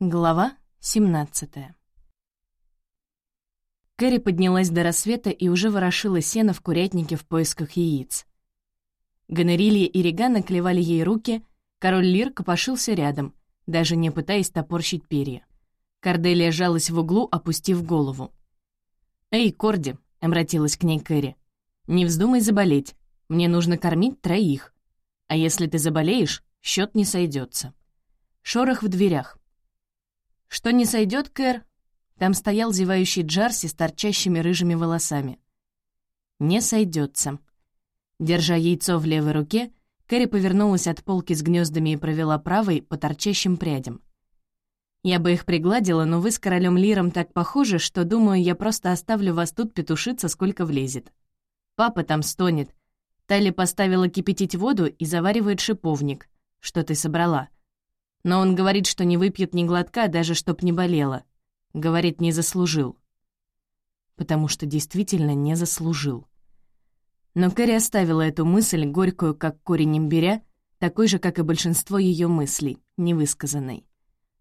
Глава 17 Кэрри поднялась до рассвета и уже ворошила сено в курятнике в поисках яиц. Гонорилья и Регана клевали ей руки, король Лир копошился рядом, даже не пытаясь топорщить перья. Корделия жалась в углу, опустив голову. «Эй, Корди!» — обратилась к ней Кэрри. «Не вздумай заболеть. Мне нужно кормить троих. А если ты заболеешь, счет не сойдется. Шорох в дверях. «Что не сойдет, Кэр?» Там стоял зевающий Джарси с торчащими рыжими волосами. «Не сойдется. Держа яйцо в левой руке, Кэрри повернулась от полки с гнездами и провела правой по торчащим прядям. «Я бы их пригладила, но вы с королем Лиром так похожи, что, думаю, я просто оставлю вас тут петушиться, сколько влезет. Папа там стонет. Тали поставила кипятить воду и заваривает шиповник, что ты собрала. Но он говорит, что не выпьет ни глотка, даже чтоб не болело. Говорит, не заслужил. Потому что действительно не заслужил. Но Кэрри оставила эту мысль, горькую, как корень имбиря, такой же, как и большинство ее мыслей, невысказанной,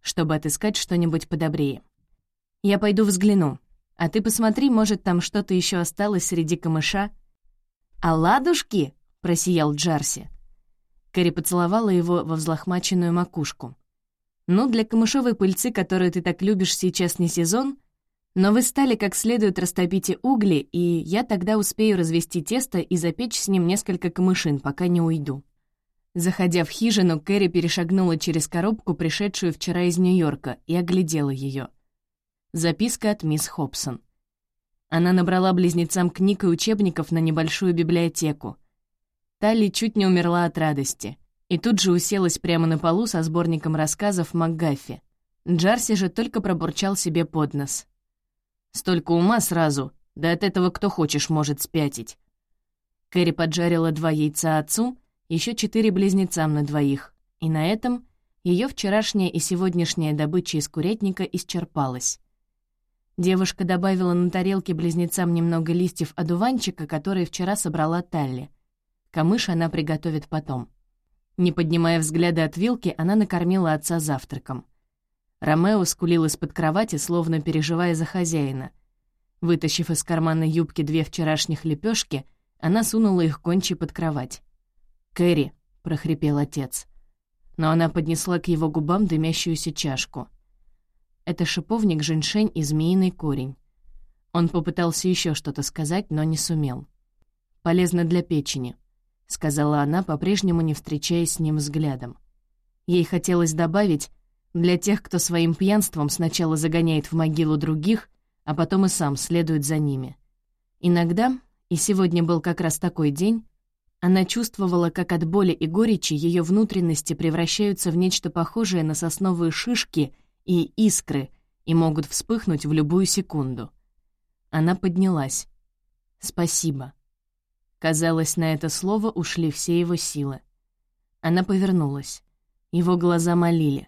чтобы отыскать что-нибудь подобрее. «Я пойду взгляну, а ты посмотри, может, там что-то еще осталось среди камыша». «А ладушки?» — просиял Джарси. Кэрри поцеловала его во взлохмаченную макушку. «Ну, для камышовой пыльцы, которую ты так любишь, сейчас не сезон, но вы стали как следует растопите угли, и я тогда успею развести тесто и запечь с ним несколько камышин, пока не уйду». Заходя в хижину, Кэрри перешагнула через коробку, пришедшую вчера из Нью-Йорка, и оглядела ее. Записка от мисс Хобсон. Она набрала близнецам книг и учебников на небольшую библиотеку — Талли чуть не умерла от радости. И тут же уселась прямо на полу со сборником рассказов МакГаффи. Джарси же только пробурчал себе под нос. «Столько ума сразу, да от этого кто хочешь может спятить». Кэрри поджарила два яйца отцу, еще четыре близнецам на двоих, и на этом ее вчерашняя и сегодняшняя добыча из курятника исчерпалась. Девушка добавила на тарелке близнецам немного листьев одуванчика, которые вчера собрала Талли — Камыш она приготовит потом. Не поднимая взгляда от вилки, она накормила отца завтраком. Ромео скулил из-под кровати, словно переживая за хозяина. Вытащив из кармана юбки две вчерашних лепешки, она сунула их кончи под кровать. «Кэрри», — прохрипел отец. Но она поднесла к его губам дымящуюся чашку. Это шиповник, женьшень и змеиный корень. Он попытался еще что-то сказать, но не сумел. Полезно для печени. — сказала она, по-прежнему не встречаясь с ним взглядом. Ей хотелось добавить, для тех, кто своим пьянством сначала загоняет в могилу других, а потом и сам следует за ними. Иногда, и сегодня был как раз такой день, она чувствовала, как от боли и горечи ее внутренности превращаются в нечто похожее на сосновые шишки и искры и могут вспыхнуть в любую секунду. Она поднялась. «Спасибо», Казалось, на это слово ушли все его силы. Она повернулась. Его глаза молили.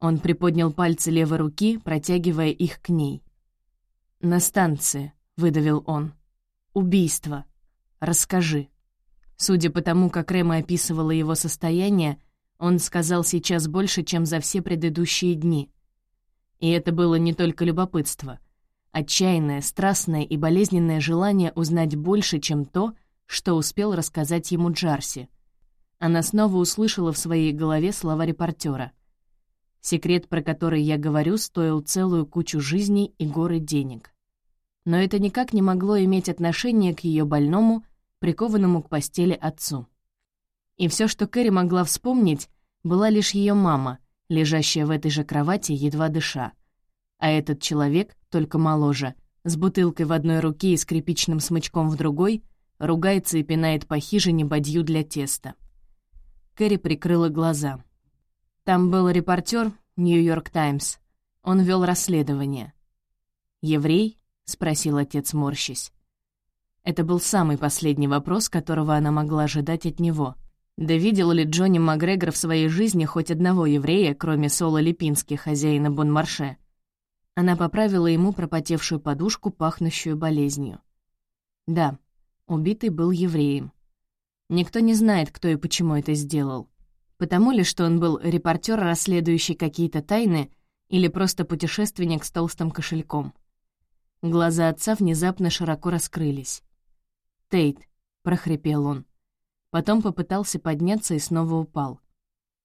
Он приподнял пальцы левой руки, протягивая их к ней. «На станции», — выдавил он. «Убийство. Расскажи». Судя по тому, как Рэма описывала его состояние, он сказал сейчас больше, чем за все предыдущие дни. И это было не только любопытство. Отчаянное, страстное и болезненное желание узнать больше, чем то, что успел рассказать ему Джарси. Она снова услышала в своей голове слова репортера. Секрет, про который я говорю, стоил целую кучу жизней и горы денег. Но это никак не могло иметь отношения к ее больному, прикованному к постели отцу. И все, что Кэрри могла вспомнить, была лишь ее мама, лежащая в этой же кровати, едва дыша. А этот человек, только моложе, с бутылкой в одной руке и скрипичным смычком в другой, ругается и пинает по хижине бадью для теста. Кэрри прикрыла глаза. Там был репортер «Нью-Йорк Таймс». Он вел расследование. «Еврей?» — спросил отец, морщись. Это был самый последний вопрос, которого она могла ожидать от него. Да видел ли Джонни Макгрегор в своей жизни хоть одного еврея, кроме Соло Липински, хозяина Бонмарше? Она поправила ему пропотевшую подушку, пахнущую болезнью. «Да», Убитый был евреем. Никто не знает, кто и почему это сделал. Потому ли, что он был репортер, расследующий какие-то тайны, или просто путешественник с толстым кошельком. Глаза отца внезапно широко раскрылись. «Тейт», — прохрипел он. Потом попытался подняться и снова упал.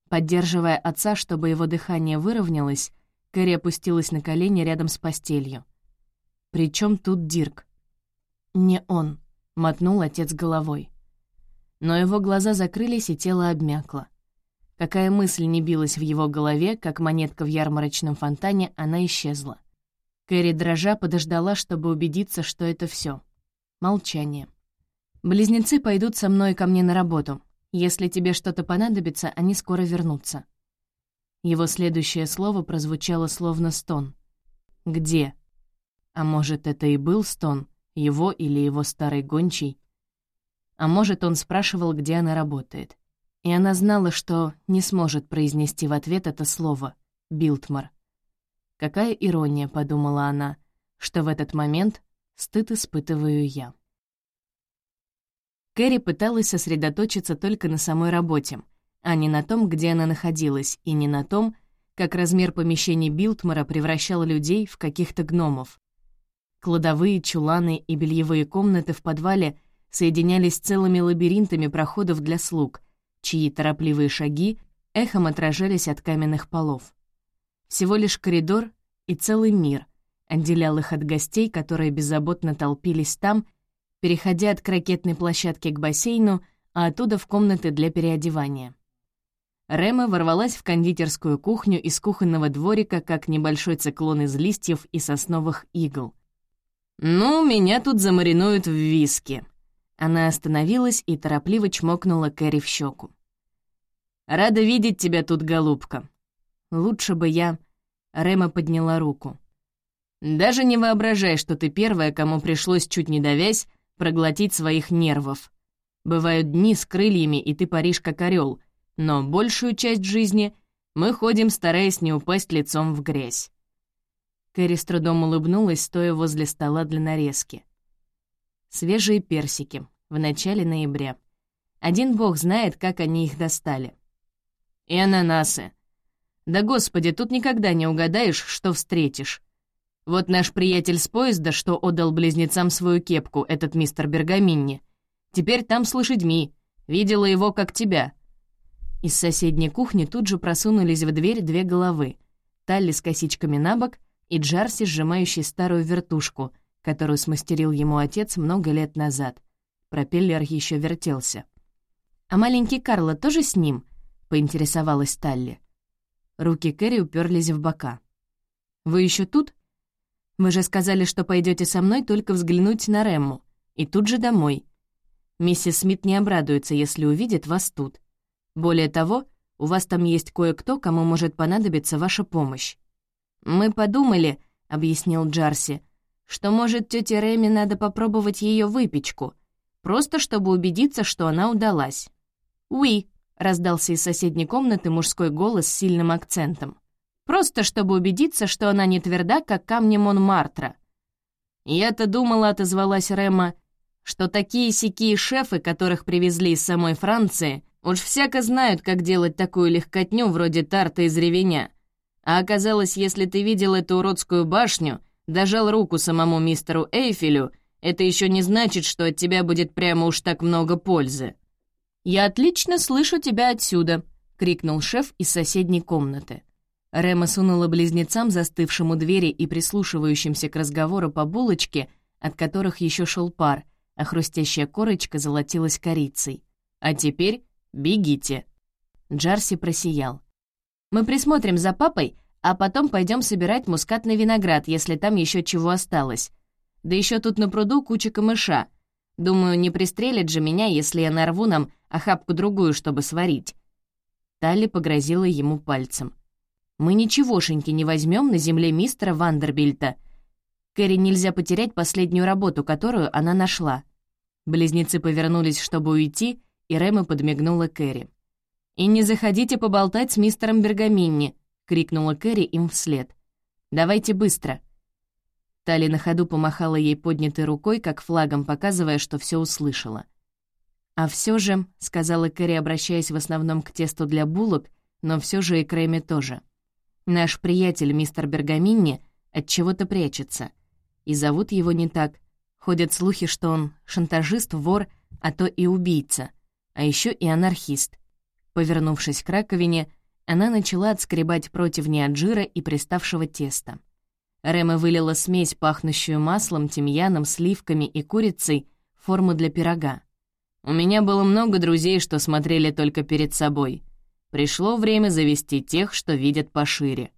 Поддерживая отца, чтобы его дыхание выровнялось, Кэрри опустилась на колени рядом с постелью. «При тут Дирк?» «Не он», — мотнул отец головой. Но его глаза закрылись, и тело обмякло. Какая мысль не билась в его голове, как монетка в ярмарочном фонтане, она исчезла. Кэрри дрожа подождала, чтобы убедиться, что это все. Молчание. «Близнецы пойдут со мной ко мне на работу. Если тебе что-то понадобится, они скоро вернутся». Его следующее слово прозвучало словно стон. «Где?» А может, это и был стон, его или его старый гончий? А может, он спрашивал, где она работает. И она знала, что не сможет произнести в ответ это слово «Билтмар». Какая ирония, подумала она, что в этот момент стыд испытываю я. Кэрри пыталась сосредоточиться только на самой работе, а не на том, где она находилась, и не на том, как размер помещений Билтмара превращал людей в каких-то гномов. Кладовые, чуланы и бельевые комнаты в подвале соединялись целыми лабиринтами проходов для слуг, чьи торопливые шаги эхом отражались от каменных полов. Всего лишь коридор и целый мир отделял их от гостей, которые беззаботно толпились там, переходя от крокетной площадки к бассейну, а оттуда в комнаты для переодевания. Рема ворвалась в кондитерскую кухню из кухонного дворика, как небольшой циклон из листьев и сосновых игл. «Ну, меня тут замаринуют в виске». Она остановилась и торопливо чмокнула Кэрри в щеку. «Рада видеть тебя тут, голубка. Лучше бы я...» Рема подняла руку. «Даже не воображай, что ты первая, кому пришлось, чуть не давясь, проглотить своих нервов. Бывают дни с крыльями, и ты паришь как орел, но большую часть жизни мы ходим, стараясь не упасть лицом в грязь». Кэрри с трудом улыбнулась, стоя возле стола для нарезки. Свежие персики. В начале ноября. Один бог знает, как они их достали. И ананасы. Да господи, тут никогда не угадаешь, что встретишь. Вот наш приятель с поезда, что отдал близнецам свою кепку, этот мистер Бергаминни. Теперь там с лошадьми. Видела его, как тебя. Из соседней кухни тут же просунулись в дверь две головы. Талли с косичками на бок и Джарси, сжимающий старую вертушку, которую смастерил ему отец много лет назад. Пропеллер еще вертелся. «А маленький Карло тоже с ним?» — поинтересовалась Талли. Руки Кэрри уперлись в бока. «Вы еще тут? Вы же сказали, что пойдете со мной только взглянуть на Рэмму. И тут же домой. Миссис Смит не обрадуется, если увидит вас тут. Более того, у вас там есть кое-кто, кому может понадобиться ваша помощь». «Мы подумали», — объяснил Джарси, «что, может, тете Рэми надо попробовать ее выпечку, просто чтобы убедиться, что она удалась». «Уи», — раздался из соседней комнаты мужской голос с сильным акцентом. «Просто чтобы убедиться, что она не тверда, как камни Монмартра». «Я-то думала», — отозвалась Рема, «что такие сякие шефы, которых привезли из самой Франции, уж всяко знают, как делать такую легкотню вроде тарта из ревеня. А оказалось, если ты видел эту уродскую башню, дожал руку самому мистеру Эйфелю, это еще не значит, что от тебя будет прямо уж так много пользы». «Я отлично слышу тебя отсюда», — крикнул шеф из соседней комнаты. Рема сунула близнецам, застывшим у двери и прислушивающимся к разговору по булочке, от которых еще шел пар, а хрустящая корочка золотилась корицей. «А теперь бегите». Джарси просиял. «Мы присмотрим за папой, а потом пойдем собирать мускатный виноград, если там еще чего осталось. Да еще тут на пруду куча камыша. Думаю, не пристрелят же меня, если я нарву нам охапку-другую, чтобы сварить». Талли погрозила ему пальцем. «Мы ничегошеньки не возьмем на земле мистера Вандербильта. Кэрри нельзя потерять последнюю работу, которую она нашла». Близнецы повернулись, чтобы уйти, и Рэма подмигнула Кэрри. «И не заходите поболтать с мистером Бергаминни», — крикнула Кэрри им вслед. «Давайте быстро». Тали на ходу помахала ей поднятой рукой, как флагом, показывая, что все услышала. «А все же», — сказала Кэрри, обращаясь в основном к тесту для булок, но все же и к Рэме тоже. Наш приятель мистер Бергаминни от чего-то прячется. И зовут его не так. Ходят слухи, что он шантажист, вор, а то и убийца, а еще и анархист. Повернувшись к раковине, она начала отскребать противни от жира и приставшего теста. Рема вылила смесь, пахнущую маслом, тимьяном, сливками и курицей, в форму для пирога. У меня было много друзей, что смотрели только перед собой. Пришло время завести тех, что видят пошире.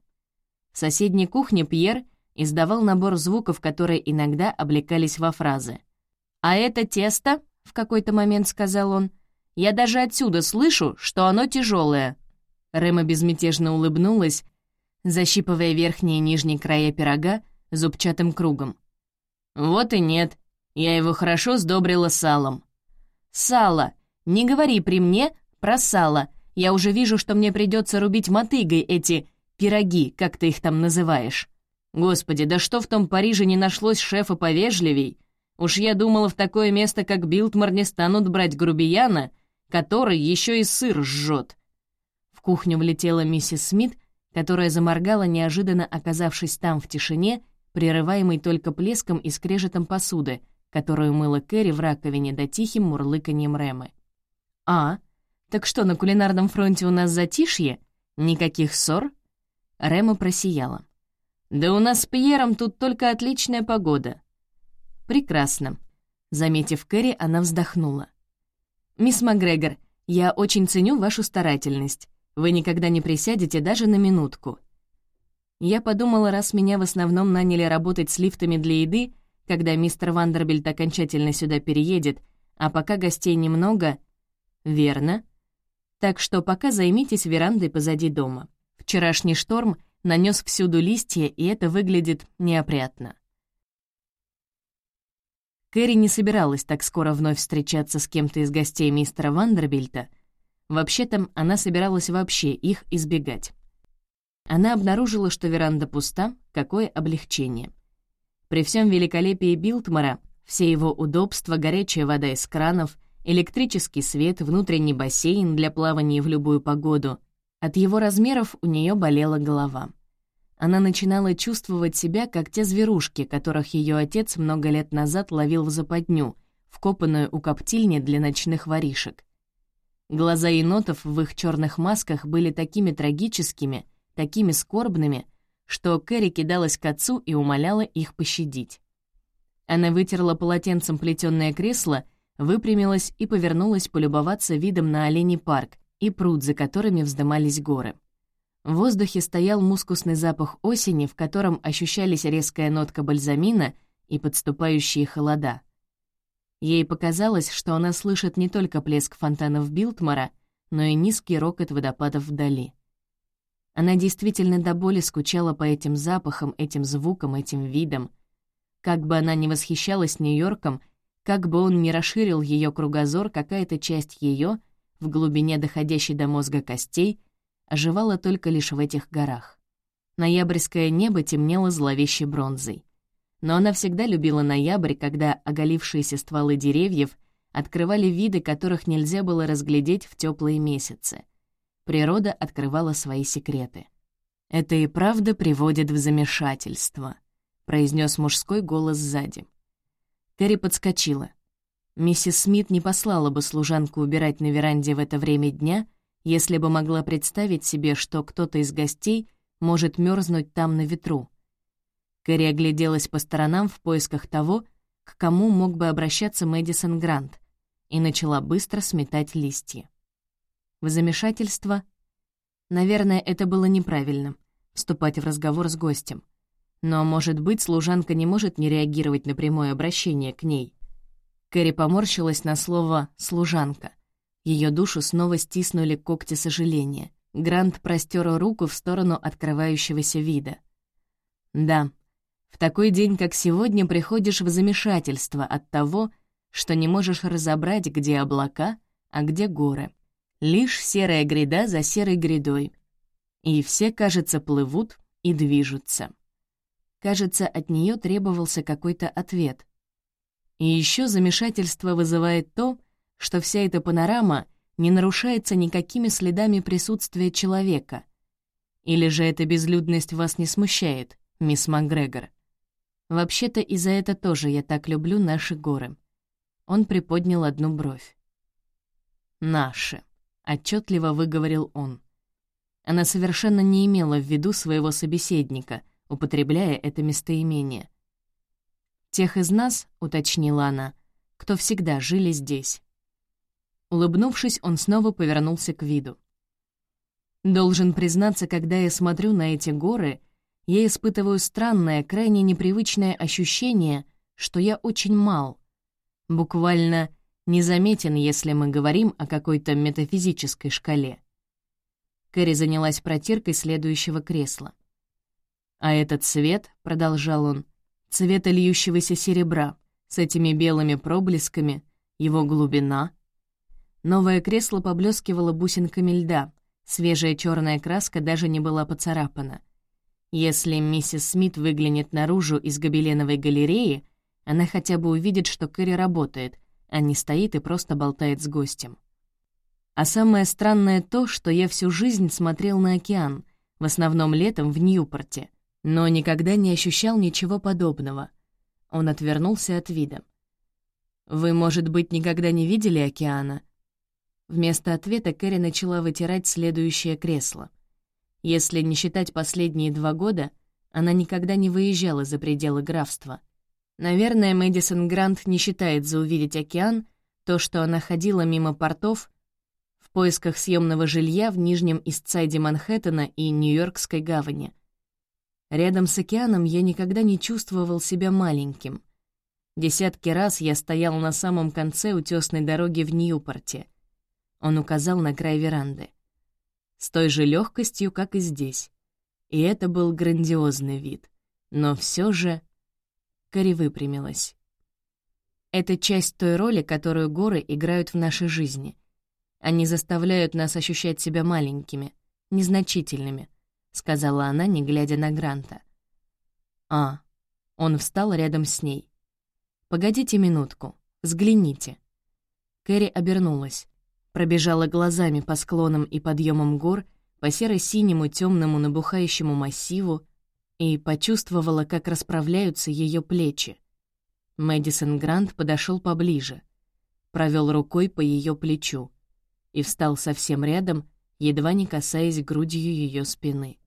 В соседней кухне Пьер издавал набор звуков, которые иногда облекались во фразы. «А это тесто?» — в какой-то момент сказал он. «Я даже отсюда слышу, что оно тяжелое. Рема безмятежно улыбнулась, защипывая верхние и нижние края пирога зубчатым кругом. «Вот и нет. Я его хорошо сдобрила салом». «Сало! Не говори при мне про сало. Я уже вижу, что мне придется рубить мотыгой эти пироги, как ты их там называешь. Господи, да что в том Париже не нашлось шефа повежливей? Уж я думала, в такое место, как Билтмар, не станут брать грубияна, который еще и сыр жжет кухню влетела миссис Смит, которая заморгала, неожиданно оказавшись там в тишине, прерываемой только плеском и скрежетом посуды, которую мыла Кэрри в раковине до тихим мурлыканьем Рэмы. «А, так что, на кулинарном фронте у нас затишье? Никаких ссор?» Рэма просияла. «Да у нас с Пьером тут только отличная погода». «Прекрасно». Заметив Кэрри, она вздохнула. «Мисс Макгрегор, я очень ценю вашу старательность. Вы никогда не присядете даже на минутку. Я подумала, раз меня в основном наняли работать с лифтами для еды, когда мистер Вандербильд окончательно сюда переедет, а пока гостей немного... Верно. Так что пока займитесь верандой позади дома. Вчерашний шторм нанес всюду листья, и это выглядит неопрятно. Кэрри не собиралась так скоро вновь встречаться с кем-то из гостей мистера Вандербильта, Вообще-то она собиралась вообще их избегать. Она обнаружила, что веранда пуста, какое облегчение. При всем великолепии Билтмара, все его удобства, горячая вода из кранов, электрический свет, внутренний бассейн для плавания в любую погоду, от его размеров у нее болела голова. Она начинала чувствовать себя, как те зверушки, которых ее отец много лет назад ловил в западню, вкопанную у коптильни для ночных воришек. Глаза енотов в их черных масках были такими трагическими, такими скорбными, что Кэрри кидалась к отцу и умоляла их пощадить. Она вытерла полотенцем плетённое кресло, выпрямилась и повернулась полюбоваться видом на оленей парк и пруд, за которыми вздымались горы. В воздухе стоял мускусный запах осени, в котором ощущались резкая нотка бальзамина и подступающие холода. Ей показалось, что она слышит не только плеск фонтанов Билтмара, но и низкий рокот водопадов вдали. Она действительно до боли скучала по этим запахам, этим звукам, этим видам. Как бы она ни восхищалась Нью-Йорком, как бы он ни расширил ее кругозор, какая-то часть ее, в глубине доходящей до мозга костей, оживала только лишь в этих горах. Ноябрьское небо темнело зловещей бронзой но она всегда любила ноябрь, когда оголившиеся стволы деревьев открывали виды, которых нельзя было разглядеть в теплые месяцы. Природа открывала свои секреты. «Это и правда приводит в замешательство», — произнес мужской голос сзади. Кэрри подскочила. Миссис Смит не послала бы служанку убирать на веранде в это время дня, если бы могла представить себе, что кто-то из гостей может мерзнуть там на ветру. Кэрри огляделась по сторонам в поисках того, к кому мог бы обращаться Мэдисон Грант, и начала быстро сметать листья. В замешательство... Наверное, это было неправильно — вступать в разговор с гостем. Но, может быть, служанка не может не реагировать на прямое обращение к ней. Кэрри поморщилась на слово «служанка». Ее душу снова стиснули когти сожаления. Грант простер руку в сторону открывающегося вида. Да, в такой день, как сегодня, приходишь в замешательство от того, что не можешь разобрать, где облака, а где горы. Лишь серая гряда за серой грядой. И все, кажется, плывут и движутся. Кажется, от нее требовался какой-то ответ. И еще замешательство вызывает то, что вся эта панорама не нарушается никакими следами присутствия человека. Или же эта безлюдность вас не смущает, мисс МакГрегор? Вообще-то и за это тоже я так люблю наши горы. Он приподнял одну бровь. «Наши», — отчетливо выговорил он. Она совершенно не имела в виду своего собеседника, употребляя это местоимение. «Тех из нас», — уточнила она, — «кто всегда жили здесь». Улыбнувшись, он снова повернулся к виду. «Должен признаться, когда я смотрю на эти горы, я испытываю странное, крайне непривычное ощущение, что я очень мал. Буквально незаметен, если мы говорим о какой-то метафизической шкале. Кэрри занялась протиркой следующего кресла. «А этот цвет», — продолжал он, — «цвета льющегося серебра, с этими белыми проблесками, его глубина». Новое кресло поблескивало бусинками льда, свежая черная краска даже не была поцарапана. Если миссис Смит выглянет наружу из гобеленовой галереи, она хотя бы увидит, что Кэрри работает, а не стоит и просто болтает с гостем. А самое странное то, что я всю жизнь смотрел на океан, в основном летом в Ньюпорте, но никогда не ощущал ничего подобного. Он отвернулся от вида. «Вы, может быть, никогда не видели океана?» Вместо ответа Кэрри начала вытирать следующее кресло. Если не считать последние два года, она никогда не выезжала за пределы графства. Наверное, Мэдисон Грант не считает за увидеть океан то, что она ходила мимо портов в поисках съемного жилья в Нижнем Истсайде Манхэттена и Нью-Йоркской гавани. Рядом с океаном я никогда не чувствовал себя маленьким. Десятки раз я стоял на самом конце утесной дороги в Ньюпорте. Он указал на край веранды с той же легкостью, как и здесь. И это был грандиозный вид. Но все же... Кори выпрямилась. Это часть той роли, которую горы играют в нашей жизни. Они заставляют нас ощущать себя маленькими, незначительными, — сказала она, не глядя на Гранта. «А». Он встал рядом с ней. «Погодите минутку, взгляните». Кэрри обернулась пробежала глазами по склонам и подъемам гор, по серо-синему темному набухающему массиву и почувствовала, как расправляются ее плечи. Мэдисон Грант подошел поближе, провел рукой по ее плечу и встал совсем рядом, едва не касаясь грудью ее спины.